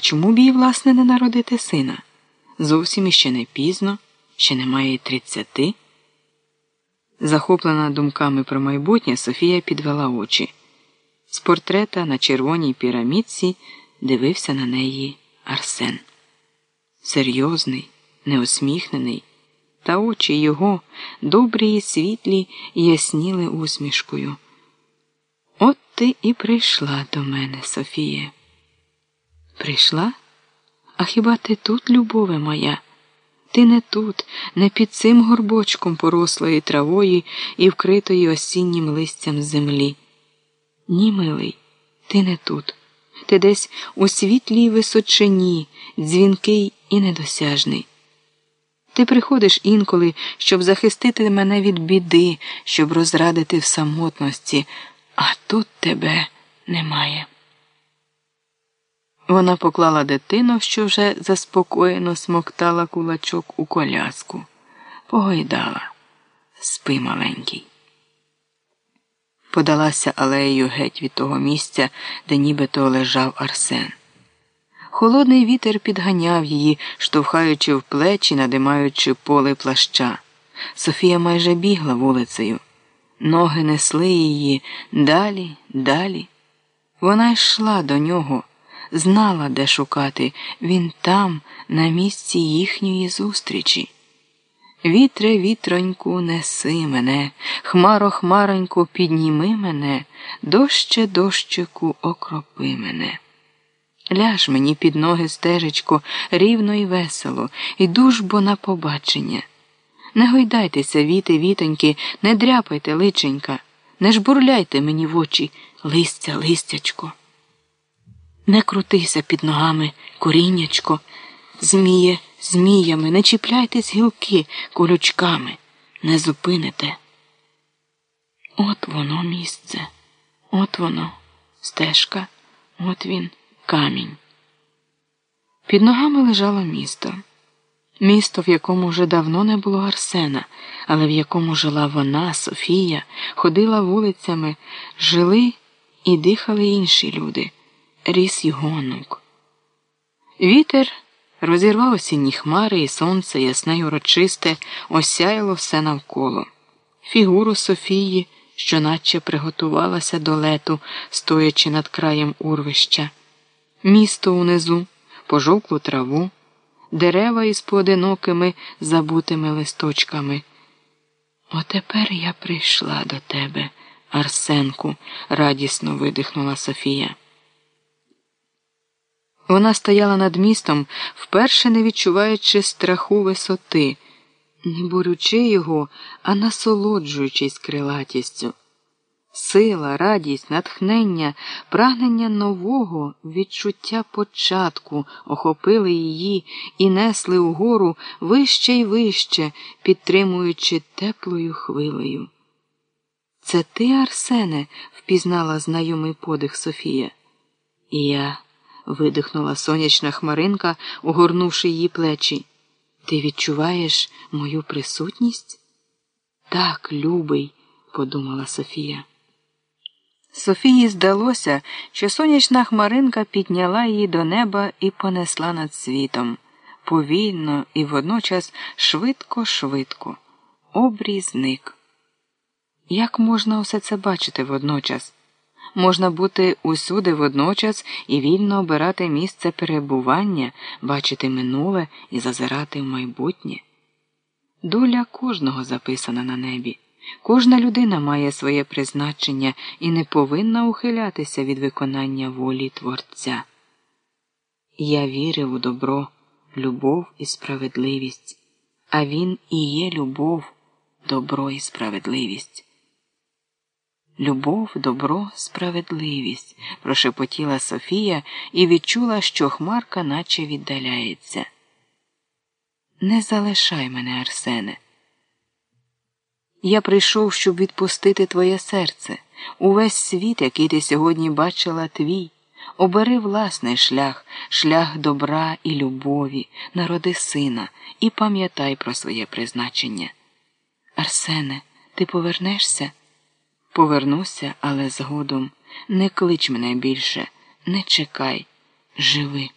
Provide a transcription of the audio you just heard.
чому б їй, власне, не народити сина? Зовсім іще не пізно, ще немає й тридцяти. Захоплена думками про майбутнє, Софія підвела очі. З портрета на червоній пірамідці дивився на неї Арсен. Серйозний, неосміхнений, та очі його, добрі і світлі, ясніли усмішкою. От ти і прийшла до мене, Софія. Прийшла? А хіба ти тут, любове моя? Ти не тут, не під цим горбочком порослої травою і вкритої осіннім листям землі. Ні, милий, ти не тут. Ти десь у світлій височині, дзвінкий і недосяжний. Ти приходиш інколи, щоб захистити мене від біди, щоб розрадити в самотності, а тут тебе немає. Вона поклала дитину, що вже заспокоєно смоктала кулачок у коляску, погойдала. Спи маленький. Подалася алеєю геть від того місця, де нібито лежав Арсен. Холодний вітер підганяв її, штовхаючи в плечі, надимаючи поле плаща. Софія майже бігла вулицею. Ноги несли її далі, далі. Вона йшла до нього знала, де шукати, він там, на місці їхньої зустрічі. Вітре, вітроньку, неси мене, хмаро, хмароньку, підніми мене, доще, дощику, окропи мене. Ляж мені під ноги стежечко, рівно і весело, іду ж бо на побачення. Не гойдайтеся, віти, вітоньки, не дряпайте личенька, не жбурляйте мені в очі, листя, листячко. Не крутися під ногами, коріннячко, зміє, зміями, не чіпляйтесь гілки колючками, не зупините. От воно місце, от воно, стежка, от він, камінь. Під ногами лежало місто. Місто, в якому вже давно не було Арсена, але в якому жила вона, Софія, ходила вулицями, жили і дихали інші люди ріс його. Вітер розірвав осінні хмари, і сонце ясне й урочисте осяяло все навколо. Фігуру Софії, що наче приготувалася до лету, стоячи над краєм урвища, місто унизу, пожовклу траву, дерева із поодинокими забутими листочками. Отепер я прийшла до тебе, Арсенку, радісно видихнула Софія. Вона стояла над містом, вперше не відчуваючи страху висоти, не борючи його, а насолоджуючись крилатістю. Сила, радість, натхнення, прагнення нового відчуття початку охопили її і несли угору вище й вище, підтримуючи теплою хвилею. Це ти, Арсене, впізнала знайомий подих Софія. Я видихнула сонячна хмаринка, угорнувши її плечі. Ти відчуваєш мою присутність? Так, любий, подумала Софія. Софії здалося, що сонячна хмаринка підняла її до неба і понесла над світом повільно і водночас швидко-швидко. Обрій зник. Як можна усе це бачити водночас? Можна бути усюди водночас і вільно обирати місце перебування, бачити минуле і зазирати в майбутнє. Доля кожного записана на небі. Кожна людина має своє призначення і не повинна ухилятися від виконання волі Творця. Я вірив у добро, любов і справедливість, а він і є любов, добро і справедливість. Любов, добро, справедливість, прошепотіла Софія і відчула, що Хмарка наче віддаляється. Не залишай мене, Арсене. Я прийшов, щоб відпустити твоє серце. Увесь світ, який ти сьогодні бачила, твій. Обери власний шлях, шлях добра і любові, народи сина, і пам'ятай про своє призначення. Арсене, ти повернешся? Повернуся, але згодом не клич мене більше, не чекай, живи.